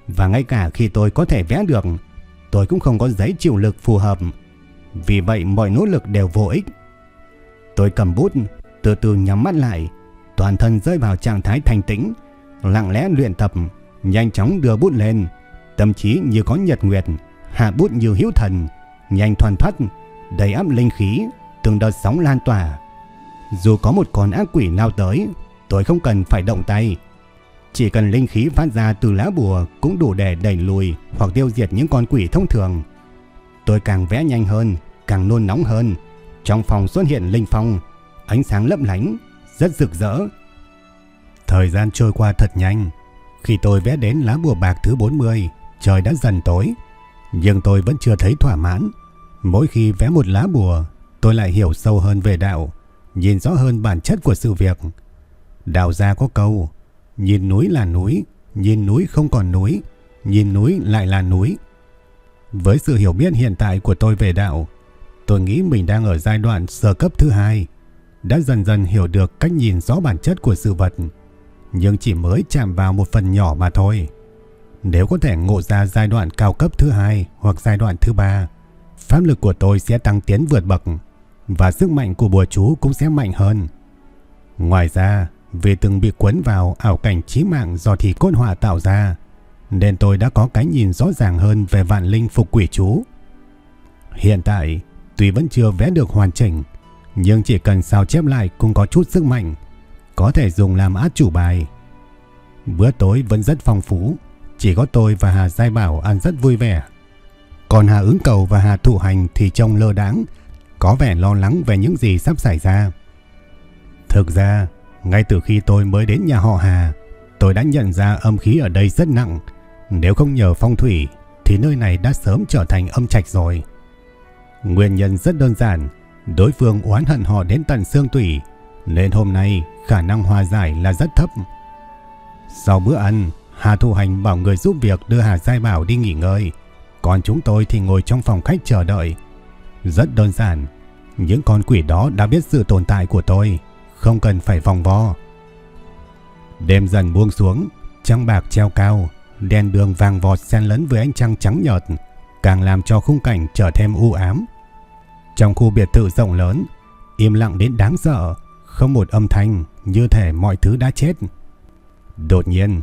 và ngay cả khi tôi có thể vẽ được, tôi cũng không có giấy chịu lực phù hợp. Vì vậy mọi nỗ lực đều vô ích. Tôi cầm bút, từ từ nhắm mắt lại, toàn thân rơi vào trạng thái thanh tĩnh, lặng lẽ luyện tập, nhanh chóng đưa bút lên, tâm trí như có nhật nguyệt, hạ bút như hữu thần, nhanh thoăn thoắt, đầy áp linh khí, từng đợt sóng lan tỏa. Dù có một con ác quỷ lao tới, tôi không cần phải động tay. Chỉ cần linh khí phát ra từ lá bùa cũng đủ để đẩy lùi hoặc tiêu diệt những con quỷ thông thường. Tôi càng vẽ nhanh hơn, càng nôn nóng hơn. Trong phòng xuất hiện linh phong, ánh sáng lấp lánh, rất rực rỡ. Thời gian trôi qua thật nhanh. Khi tôi vẽ đến lá bùa bạc thứ 40, trời đã dần tối. Nhưng tôi vẫn chưa thấy thỏa mãn. Mỗi khi vẽ một lá bùa, tôi lại hiểu sâu hơn về đạo, nhìn rõ hơn bản chất của sự việc. Đạo gia có câu, nhìn núi là núi, nhìn núi không còn núi, nhìn núi lại là núi. Với sự hiểu biết hiện tại của tôi về đạo, Tôi nghĩ mình đang ở giai đoạn sơ cấp thứ hai, đã dần dần hiểu được cách nhìn rõ bản chất của sự vật, nhưng chỉ mới chạm vào một phần nhỏ mà thôi. Nếu có thể ngộ ra giai đoạn cao cấp thứ hai hoặc giai đoạn thứ ba, pháp lực của tôi sẽ tăng tiến vượt bậc và sức mạnh của bùa chú cũng sẽ mạnh hơn. Ngoài ra, vì từng bị cuốn vào ảo cảnh chí mạng do thì cốt họa tạo ra, nên tôi đã có cái nhìn rõ ràng hơn về vạn linh phục quỷ chú. Hiện tại, tuy vẫn chưa vẽ được hoàn chỉnh, nhưng chỉ cần sao chép lại cũng có chút sức mạnh, có thể dùng làm át chủ bài. Bữa tối vẫn rất phong phú, chỉ có tôi và Hà Giai Bảo ăn rất vui vẻ. Còn Hà ứng cầu và Hà thủ hành thì trông lơ đáng, có vẻ lo lắng về những gì sắp xảy ra. Thực ra, ngay từ khi tôi mới đến nhà họ Hà, tôi đã nhận ra âm khí ở đây rất nặng. Nếu không nhờ phong thủy, thì nơi này đã sớm trở thành âm trạch rồi. Nguyên nhân rất đơn giản, đối phương oán hận họ đến tận xương tủy, nên hôm nay khả năng hòa giải là rất thấp. Sau bữa ăn, Hà Thu Hành bảo người giúp việc đưa Hà Giai Bảo đi nghỉ ngơi, còn chúng tôi thì ngồi trong phòng khách chờ đợi. Rất đơn giản, những con quỷ đó đã biết sự tồn tại của tôi, không cần phải vòng vo. Đêm dần buông xuống, trăng bạc treo cao, đèn đường vàng vọt xen lẫn với ánh trăng trắng nhợt, càng làm cho khung cảnh trở thêm u ám. Trong khu biệt thự rộng lớn, im lặng đến đáng sợ, không một âm thanh, như thể mọi thứ đã chết. Đột nhiên,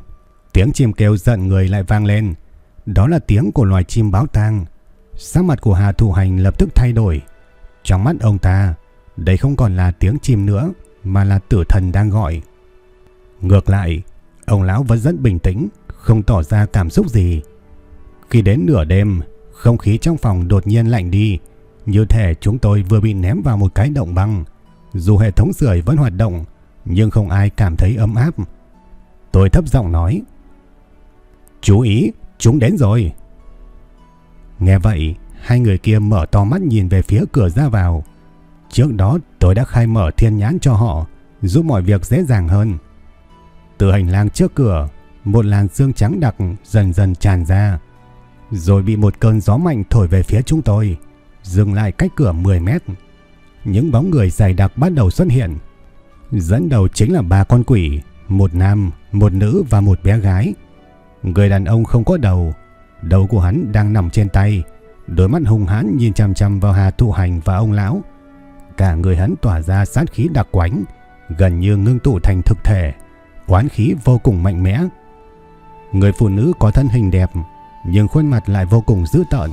tiếng chim kêu giận người lại vang lên. Đó là tiếng của loài chim báo tang. Sắc mặt của Hà thụ Hành lập tức thay đổi. Trong mắt ông ta, đây không còn là tiếng chim nữa, mà là tử thần đang gọi. Ngược lại, ông lão vẫn rất bình tĩnh, không tỏ ra cảm xúc gì. Khi đến nửa đêm, không khí trong phòng đột nhiên lạnh đi, như thể chúng tôi vừa bị ném vào một cái động băng. Dù hệ thống sưởi vẫn hoạt động, nhưng không ai cảm thấy ấm áp. Tôi thấp giọng nói. Chú ý, chúng đến rồi. Nghe vậy, hai người kia mở to mắt nhìn về phía cửa ra vào. Trước đó tôi đã khai mở thiên nhãn cho họ, giúp mọi việc dễ dàng hơn. Từ hành lang trước cửa, một làn sương trắng đặc dần dần tràn ra, rồi bị một cơn gió mạnh thổi về phía chúng tôi, dừng lại cách cửa 10 mét. Những bóng người dày đặc bắt đầu xuất hiện. Dẫn đầu chính là ba con quỷ, một nam, một nữ và một bé gái. Người đàn ông không có đầu, đầu của hắn đang nằm trên tay, đôi mắt hung hãn nhìn chằm chằm vào Hà Thụ Hành và ông lão. Cả người hắn tỏa ra sát khí đặc quánh, gần như ngưng tụ thành thực thể, oán khí vô cùng mạnh mẽ. Người phụ nữ có thân hình đẹp, nhưng khuôn mặt lại vô cùng dữ tợn.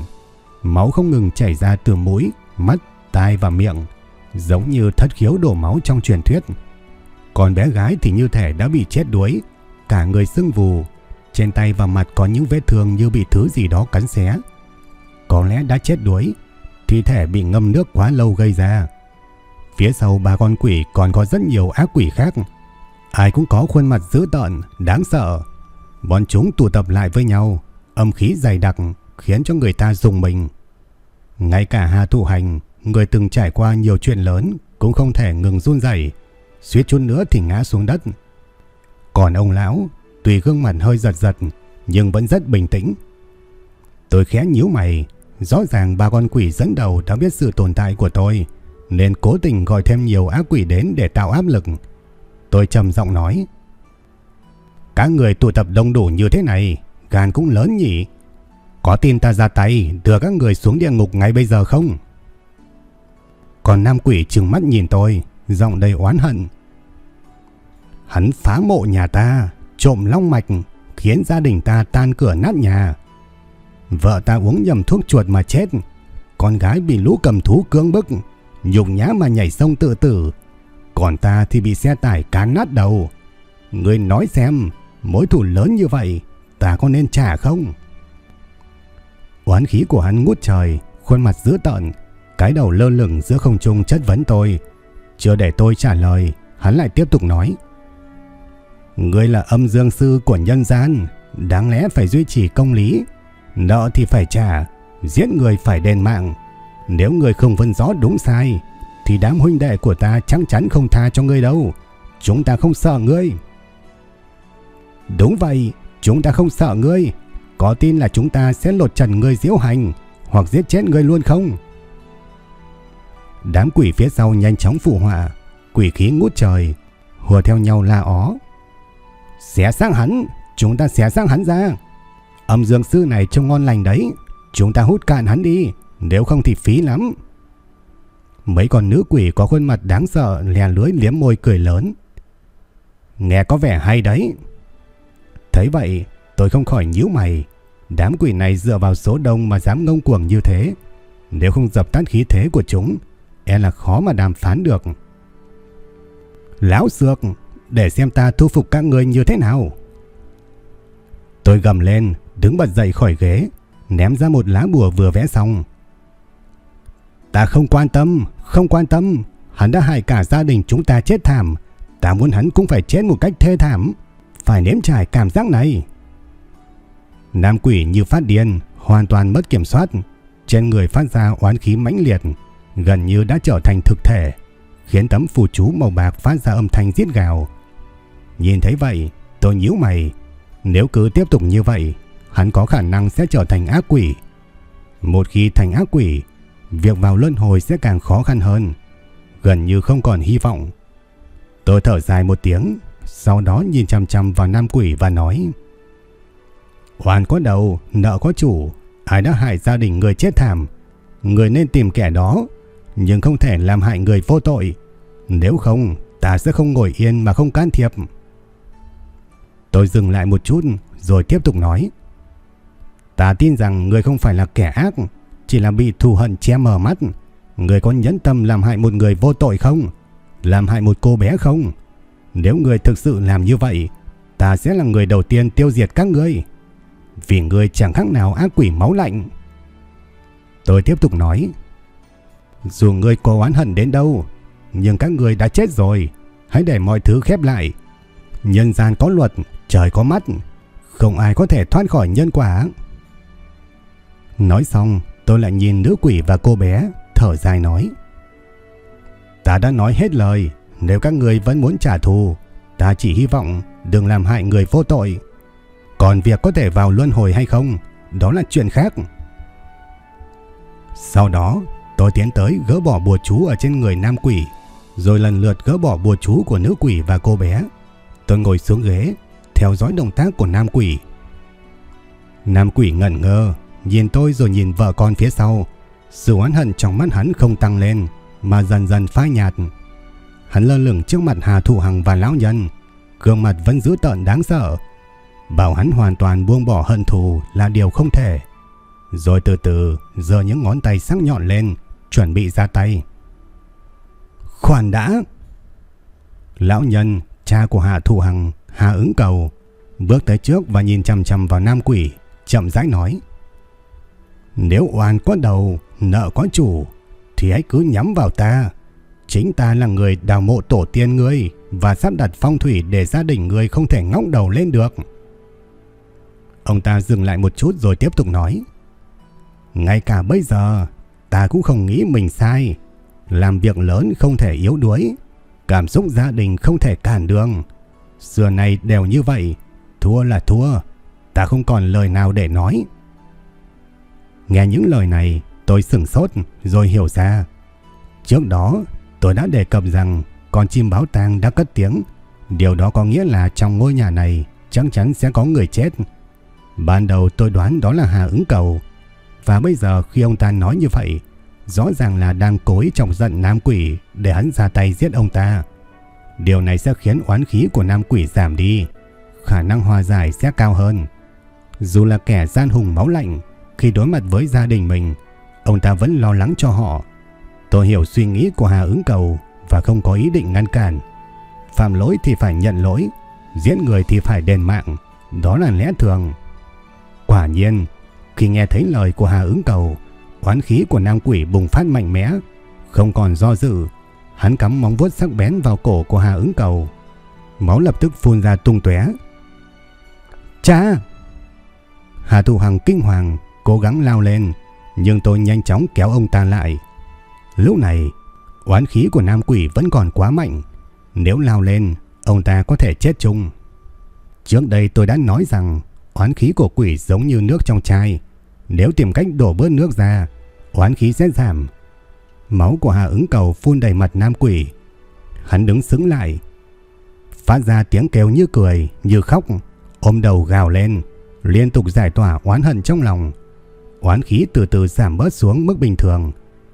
Máu không ngừng chảy ra từ mũi, mắt, tai và miệng, giống như thất khiếu đổ máu trong truyền thuyết. Còn bé gái thì như thể đã bị chết đuối, cả người sưng vù, trên tay và mặt có những vết thương như bị thứ gì đó cắn xé. Có lẽ đã chết đuối, thi thể bị ngâm nước quá lâu gây ra. Phía sau ba con quỷ còn có rất nhiều ác quỷ khác. Ai cũng có khuôn mặt dữ tợn, đáng sợ. Bọn chúng tụ tập lại với nhau, âm khí dày đặc khiến cho người ta dùng mình. Ngay cả Hà Thụ Hành, người từng trải qua nhiều chuyện lớn cũng không thể ngừng run rẩy, suýt chút nữa thì ngã xuống đất. Còn ông lão, tuy gương mặt hơi giật giật nhưng vẫn rất bình tĩnh. Tôi khẽ nhíu mày, rõ ràng ba con quỷ dẫn đầu đã biết sự tồn tại của tôi, nên cố tình gọi thêm nhiều ác quỷ đến để tạo áp lực. Tôi trầm giọng nói: "Các người tụ tập đông đủ như thế này, gan cũng lớn nhỉ? Có tin ta ra tay đưa các người xuống địa ngục ngay bây giờ không?" Còn nam quỷ trừng mắt nhìn tôi, giọng đầy oán hận. Hắn phá mộ nhà ta, trộm long mạch, khiến gia đình ta tan cửa nát nhà. Vợ ta uống nhầm thuốc chuột mà chết, con gái bị lũ cầm thú cưỡng bức, nhục nhã mà nhảy sông tự tử. Còn ta thì bị xe tải cán nát đầu. Ngươi nói xem, mối thù lớn như vậy, ta có nên trả không? Oán khí của hắn ngút trời, khuôn mặt dữ tợn, cái đầu lơ lửng giữa không trung chất vấn tôi. Chưa để tôi trả lời, hắn lại tiếp tục nói. Ngươi là âm dương sư của nhân gian, đáng lẽ phải duy trì công lý. Nợ thì phải trả, giết người phải đền mạng. Nếu người không phân rõ đúng sai, thì đám huynh đệ của ta chắc chắn không tha cho ngươi đâu. Chúng ta không sợ ngươi. Đúng vậy, chúng ta không sợ ngươi. Có tin là chúng ta sẽ lột trần ngươi diễu hành, hoặc giết chết ngươi luôn không? Đám quỷ phía sau nhanh chóng phụ họa, quỷ khí ngút trời, hùa theo nhau la ó. Xé xác hắn, chúng ta xé xác hắn ra. Âm dương sư này trông ngon lành đấy, chúng ta hút cạn hắn đi, nếu không thì phí lắm. Mấy con nữ quỷ có khuôn mặt đáng sợ lè lưới liếm môi cười lớn. Nghe có vẻ hay đấy. Thấy vậy, tôi không khỏi nhíu mày. Đám quỷ này dựa vào số đông mà dám ngông cuồng như thế. Nếu không dập tắt khí thế của chúng, e là khó mà đàm phán được. Lão Sược, để xem ta thu phục các người như thế nào. Tôi gầm lên, đứng bật dậy khỏi ghế, ném ra một lá bùa vừa vẽ xong. Ta không quan tâm, không quan tâm, hắn đã hại cả gia đình chúng ta chết thảm, ta muốn hắn cũng phải chết một cách thê thảm, phải nếm trải cảm giác này. Nam quỷ như phát điên, hoàn toàn mất kiểm soát, trên người phát ra oán khí mãnh liệt, gần như đã trở thành thực thể, khiến tấm phù chú màu bạc phát ra âm thanh giết gào. Nhìn thấy vậy, tôi nhíu mày, nếu cứ tiếp tục như vậy, hắn có khả năng sẽ trở thành ác quỷ. Một khi thành ác quỷ, việc vào luân hồi sẽ càng khó khăn hơn, gần như không còn hy vọng. Tôi thở dài một tiếng, sau đó nhìn chăm chăm vào nam quỷ và nói Oan có đầu, nợ có chủ, ai đã hại gia đình người chết thảm, người nên tìm kẻ đó, nhưng không thể làm hại người vô tội. Nếu không, ta sẽ không ngồi yên mà không can thiệp. Tôi dừng lại một chút rồi tiếp tục nói. Ta tin rằng người không phải là kẻ ác, chỉ là bị thù hận che mờ mắt. Người có nhẫn tâm làm hại một người vô tội không? Làm hại một cô bé không? Nếu người thực sự làm như vậy, ta sẽ là người đầu tiên tiêu diệt các ngươi. Vì người chẳng khác nào ác quỷ máu lạnh. Tôi tiếp tục nói. Dù người có oán hận đến đâu, nhưng các người đã chết rồi. Hãy để mọi thứ khép lại. Nhân gian có luật, trời có mắt. Không ai có thể thoát khỏi nhân quả. Nói xong, tôi lại nhìn nữ quỷ và cô bé, thở dài nói. Ta đã nói hết lời, nếu các người vẫn muốn trả thù, ta chỉ hy vọng đừng làm hại người vô tội. Còn việc có thể vào luân hồi hay không, đó là chuyện khác. Sau đó, tôi tiến tới gỡ bỏ bùa chú ở trên người nam quỷ, rồi lần lượt gỡ bỏ bùa chú của nữ quỷ và cô bé. Tôi ngồi xuống ghế, theo dõi động tác của nam quỷ. Nam quỷ ngẩn ngơ, nhìn tôi rồi nhìn vợ con phía sau. Sự oán hận trong mắt hắn không tăng lên, mà dần dần phai nhạt. Hắn lơ lửng trước mặt Hà Thụ Hằng và lão nhân, gương mặt vẫn dữ tợn đáng sợ. Bảo hắn hoàn toàn buông bỏ hận thù là điều không thể. Rồi từ từ giơ những ngón tay sắc nhọn lên, chuẩn bị ra tay. Khoan đã! Lão nhân, cha của Hà Thụ Hằng, Hà ứng cầu, bước tới trước và nhìn chầm chầm vào nam quỷ, chậm rãi nói. Nếu oan có đầu, nợ có chủ, thì hãy cứ nhắm vào ta. Chính ta là người đào mộ tổ tiên ngươi và sắp đặt phong thủy để gia đình ngươi không thể ngóc đầu lên được. Ông ta dừng lại một chút rồi tiếp tục nói. Ngay cả bây giờ, ta cũng không nghĩ mình sai. Làm việc lớn không thể yếu đuối. Cảm xúc gia đình không thể cản đường. Xưa này đều như vậy. Thua là thua. Ta không còn lời nào để nói. Nghe những lời này, tôi sửng sốt rồi hiểu ra. Trước đó, tôi đã đề cập rằng con chim báo tang đã cất tiếng. Điều đó có nghĩa là trong ngôi nhà này chắc chắn sẽ có người chết. Ban đầu tôi đoán đó là Hà ứng cầu. Và bây giờ khi ông ta nói như vậy, rõ ràng là đang cối trọng giận nam quỷ để hắn ra tay giết ông ta. Điều này sẽ khiến oán khí của nam quỷ giảm đi, khả năng hòa giải sẽ cao hơn. Dù là kẻ gian hùng máu lạnh, khi đối mặt với gia đình mình, ông ta vẫn lo lắng cho họ. Tôi hiểu suy nghĩ của Hà ứng cầu và không có ý định ngăn cản. Phạm lỗi thì phải nhận lỗi, giết người thì phải đền mạng, đó là lẽ thường. Quả nhiên, khi nghe thấy lời của Hà ứng cầu, oán khí của nam quỷ bùng phát mạnh mẽ, không còn do dự, hắn cắm móng vuốt sắc bén vào cổ của Hà ứng cầu. Máu lập tức phun ra tung tóe. Cha! Hà Thụ Hằng kinh hoàng, cố gắng lao lên, nhưng tôi nhanh chóng kéo ông ta lại. Lúc này, oán khí của nam quỷ vẫn còn quá mạnh. Nếu lao lên, ông ta có thể chết chung. Trước đây tôi đã nói rằng oán khí của quỷ giống như nước trong chai. Nếu tìm cách đổ bớt nước ra, oán khí sẽ giảm. máu của Hà ứng cầu phun đầy mặt nam quỷ. Hắn đứng sững lại, phát ra tiếng kêu như cười, như khóc, ôm đầu gào lên, liên tục giải tỏa oán hận trong lòng. Oán khí từ từ giảm bớt xuống mức bình thường.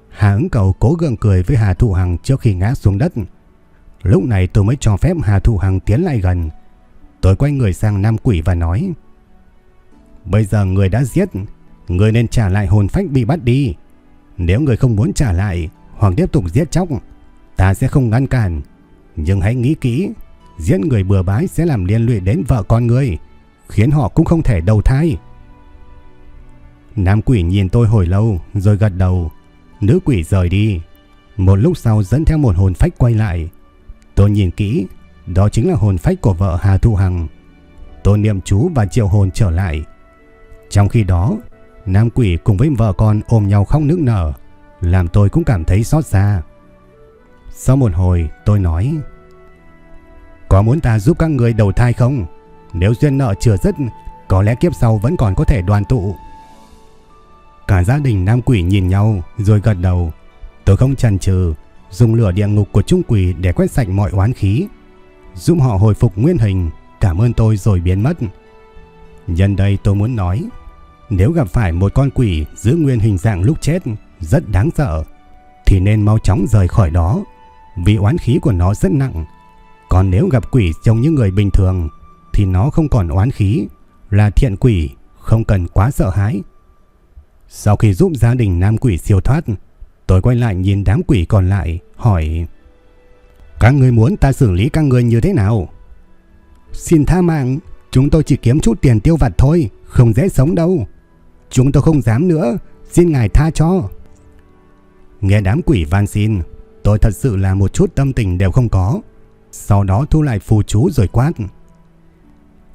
Hà ứng cầu cố gượng cười với Hà Thụ Hằng trước khi ngã xuống đất. Lúc này tôi mới cho phép Hà Thụ Hằng tiến lại gần. Tôi quay người sang Nam Quỷ và nói Bây giờ người đã giết Người nên trả lại hồn phách bị bắt đi. Nếu người không muốn trả lại Hoặc tiếp tục giết chóc, Ta sẽ không ngăn cản. Nhưng hãy nghĩ kỹ, Giết người bừa bãi sẽ làm liên lụy đến vợ con người Khiến họ cũng không thể đầu thai. Nam quỷ nhìn tôi hồi lâu Rồi gật đầu. Nữ quỷ rời đi. Một lúc sau dẫn theo một hồn phách quay lại. Tôi nhìn kỹ, Đó chính là hồn phách của vợ Hà Thu Hằng. Tôi niệm chú và triệu hồn trở lại. Trong khi đó Nam quỷ cùng với vợ con ôm nhau khóc nức nở, Làm tôi cũng cảm thấy xót xa. Sau một hồi, tôi nói, Có muốn ta giúp các người đầu thai không? Nếu duyên nợ chưa dứt, Có lẽ kiếp sau vẫn còn có thể đoàn tụ. Cả gia đình nam quỷ nhìn nhau Rồi gật đầu. Tôi không chần chừ, Dùng lửa địa ngục của trung quỷ để quét sạch mọi oán khí, Giúp họ hồi phục nguyên hình. Cảm ơn tôi rồi biến mất. Nhân đây tôi muốn nói nếu gặp phải một con quỷ giữ nguyên hình dạng lúc chết rất đáng sợ, thì nên mau chóng rời khỏi đó, vì oán khí của nó rất nặng. Còn nếu gặp quỷ trông như người bình thường, thì nó không còn oán khí, là thiện quỷ, không cần quá sợ hãi. Sau khi giúp gia đình nam quỷ siêu thoát, tôi quay lại nhìn đám quỷ còn lại, hỏi Các người muốn ta xử lý các người như thế nào? Xin tha mạng, chúng tôi chỉ kiếm chút tiền tiêu vặt thôi, không dễ sống đâu. Chúng tôi không dám nữa. Xin ngài tha cho. Nghe đám quỷ van xin, Tôi thật sự là một chút tâm tình đều không có. Sau đó thu lại phù chú rồi quát.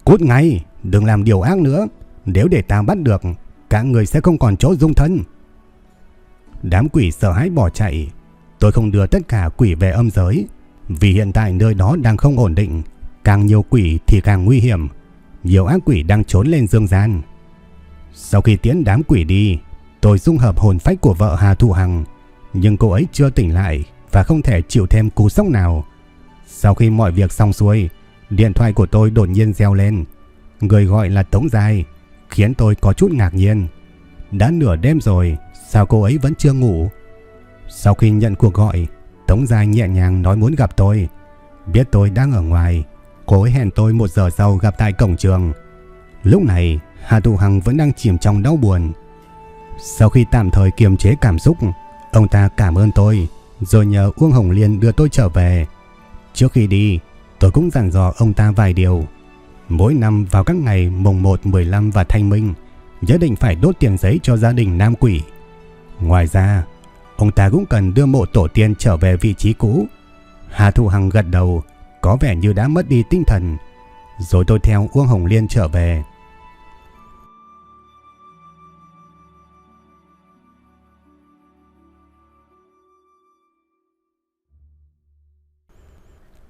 Cút ngay, Đừng làm điều ác nữa. Nếu để ta bắt được, Cả người sẽ không còn chỗ dung thân. Đám quỷ sợ hãi bỏ chạy. Tôi không đưa tất cả quỷ về âm giới, Vì hiện tại nơi đó đang không ổn định. Càng nhiều quỷ thì càng nguy hiểm. Nhiều ác quỷ đang trốn lên dương gian sau khi tiến đám quỷ đi, tôi dung hợp hồn phách của vợ Hà Thụ Hằng, nhưng cô ấy chưa tỉnh lại và không thể chịu thêm cú sốc nào. Sau khi mọi việc xong xuôi, điện thoại của tôi đột nhiên reo lên. Người gọi là Tống Giai, khiến tôi có chút ngạc nhiên. Đã nửa đêm rồi, sao cô ấy vẫn chưa ngủ? Sau khi nhận cuộc gọi, Tống Giai nhẹ nhàng nói muốn gặp tôi. Biết tôi đang ở ngoài, cô ấy hẹn tôi một giờ sau gặp tại cổng trường. Lúc này, Hà Thụ Hằng vẫn đang chìm trong đau buồn. Sau khi tạm thời kiềm chế cảm xúc, ông ta cảm ơn tôi, rồi nhờ Uông Hồng Liên đưa tôi trở về. Trước khi đi, tôi cũng dặn dò ông ta vài điều. Mỗi năm vào các ngày mùng 1, 15 và thanh minh, nhất định phải đốt tiền giấy cho gia đình Nam Quỷ. Ngoài ra, ông ta cũng cần đưa mộ tổ tiên trở về vị trí cũ. Hà Thu Hằng gật đầu, có vẻ như đã mất đi tinh thần. Rồi tôi theo Uông Hồng Liên trở về.